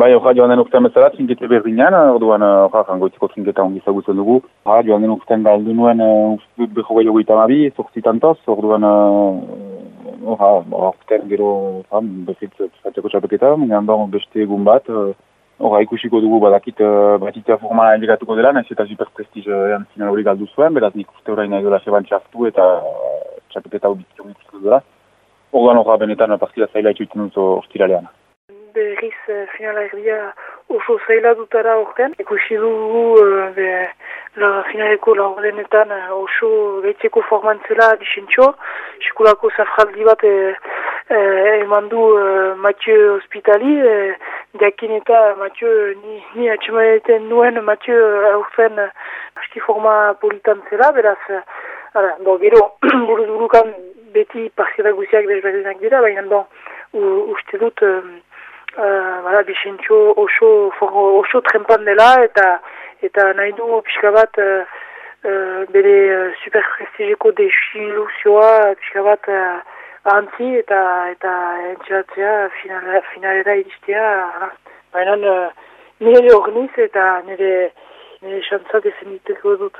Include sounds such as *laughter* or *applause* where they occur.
Bai, horra joan den urtean bezala, trinkete berdinean, orduan, horra, jangoitiko trinketa ongi zagutzen dugu. Horra, joan den urtean galdu nuen, uh, beho gehiago eta mabi, sortzitantoz, orduan, horra, uh, urtean gero, bezit, zateko txapeketa, minan beste egun bat, horra, ikusiko dugu badakit, uh, batitea formala elegatuko dela, nahiz eta super prestiz ean zinela hori galdu zuen, beraz nik uste horrein nahi dola seban txartu eta txapeketa hori bizitzen dela. Orduan, horra, benetan, partida zaila itxuiten dut ortiralean berriz uh, finala erdia oso zaila dutara horretan. Ekusi dugu uh, be, la finaleko laurdenetan uh, oso gaitzeko formantzela disentxo. Sikulako zafraldi bat uh, eman du uh, Mathieu Hospitali. Uh, Diakin eta Mathieu ni, ni atxemanetan nuen Mathieu aurten uh, aski forma politan zela, beraz, ara, do, gero, *clears throat* buruz burukan beti parziala guziak bezberdinak dira, baina bon, uste dut uh, bixentxo oso, oso trempan dela eta eta nahi du pixka bat uh, uh, bere uh, super prestigeko desiluzioa pixka bat uh, antzi eta eta entxeratzea finalera, finalera iristea baina uh, nire horniz eta nire, nire xantza defenditeko dut.